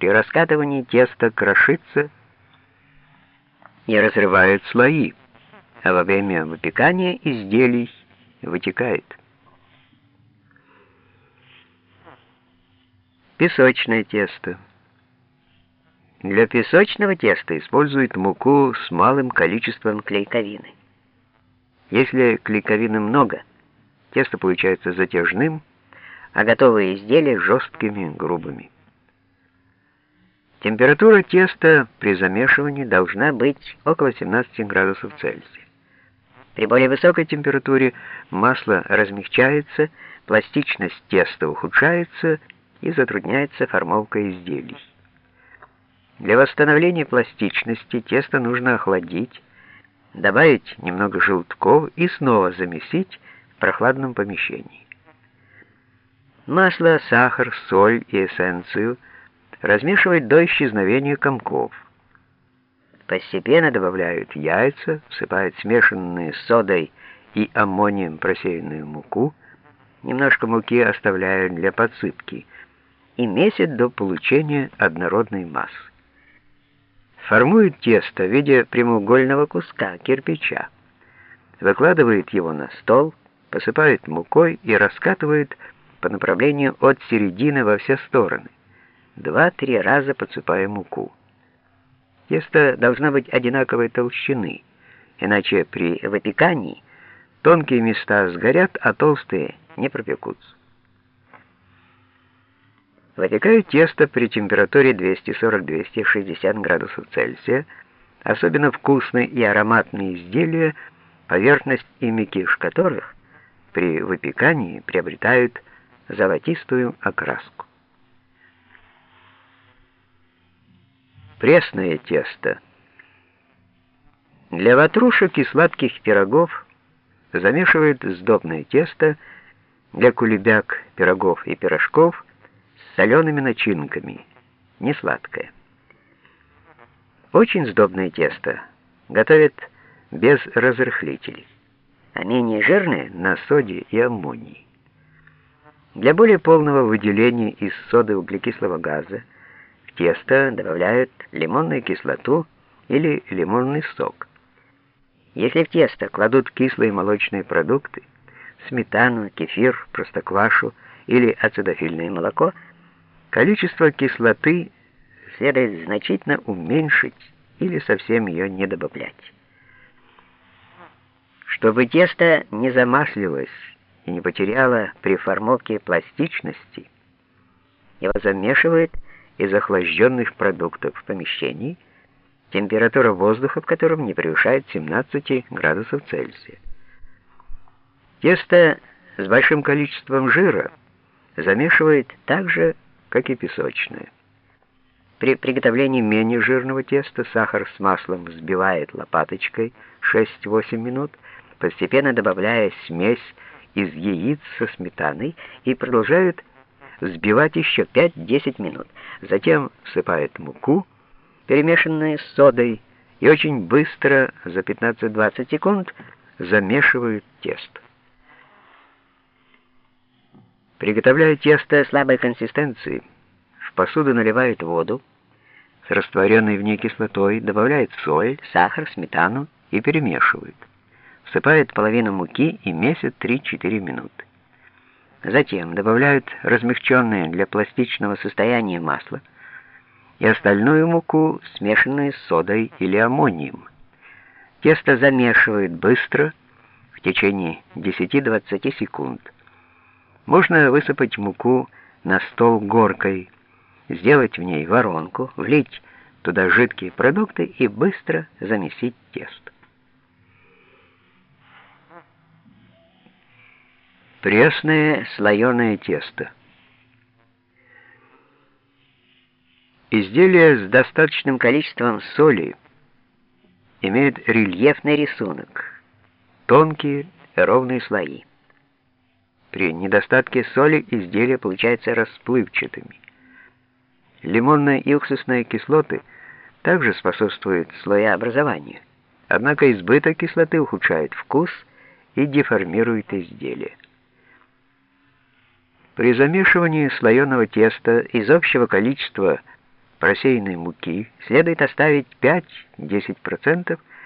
При раскатывании тесто крошится и разрывает слои, а во время выпекания изделий вытекает. Песочное тесто. Для песочного теста используют муку с малым количеством клейковины. Если клейковины много, тесто получается затяжным, а готовые изделия жесткими, грубыми. Температура теста при замешивании должна быть около 17 градусов Цельсия. При более высокой температуре масло размягчается, пластичность теста ухудшается и затрудняется формовка изделий. Для восстановления пластичности тесто нужно охладить, добавить немного желтков и снова замесить в прохладном помещении. Масло, сахар, соль и эссенцию размешивать до исчезновения комков. Постепенно добавляют яйца, всыпают смешанные с содой и аммонием просеянную муку, немножко муки оставляют для подсыпки и месят до получения однородной массы. Формуют тесто в виде прямоугольного куска кирпича, выкладывают его на стол, посыпают мукой и раскатывают по направлению от середины во все стороны, два-три раза подсыпая муку. Тесто должно быть одинаковой толщины, иначе при выпекании тонкие места сгорят, а толстые не пропекутся. Выпекаю тесто при температуре 240-260 градусов Цельсия. Особенно вкусные и ароматные изделия, поверхность и мякиш которых при выпекании приобретают золотистую окраску. Пресное тесто. Для ватрушек и сладких пирогов замешивают сдобное тесто, для кулебяк, пирогов и пирожков с солеными начинками, не сладкое. Очень сдобное тесто готовят без разрыхлителей, а менее жирное на соде и аммонии. Для более полного выделения из соды углекислого газа в тесто добавляют лимонную кислоту или лимонный сок. Если в тесто кладут кислые молочные продукты, сметану, кефир, простоквашу или ацидофильное молоко, количество кислоты следует значительно уменьшить или совсем ее не добавлять. Чтобы тесто не замаслилось и не потеряла при формовке пластичности, его замешивают из охлажденных продуктов в помещении, температура воздуха в котором не превышает 17 градусов Цельсия. Тесто с большим количеством жира замешивают так же, как и песочное. При приготовлении менее жирного теста сахар с маслом взбивает лопаточкой 6-8 минут, постепенно добавляя смесь из яиц со сметаной и продолжают взбивать еще 5-10 минут. Затем всыпают муку, перемешанную с содой, и очень быстро, за 15-20 секунд, замешивают тесто. Приготовляя тесто слабой консистенции, в посуду наливают воду, с растворенной в ней кислотой добавляют соль, сахар, сметану и перемешивают всыпают половину муки и месят 3-4 минуты. Затем добавляют размягченное для пластичного состояния масло и остальную муку, смешанную с содой или аммонием. Тесто замешивают быстро, в течение 10-20 секунд. Можно высыпать муку на стол горкой, сделать в ней воронку, влить туда жидкие продукты и быстро замесить тесто. Пресное слоеное тесто. Изделия с достаточным количеством соли имеют рельефный рисунок, тонкие ровные слои. При недостатке соли изделия получаются расплывчатыми. Лимонная и уксусная кислоты также способствуют слоеобразованию, однако избыток кислоты ухудшает вкус и деформирует изделие. При замешивании слоеного теста из общего количества просеянной муки следует оставить 5-10%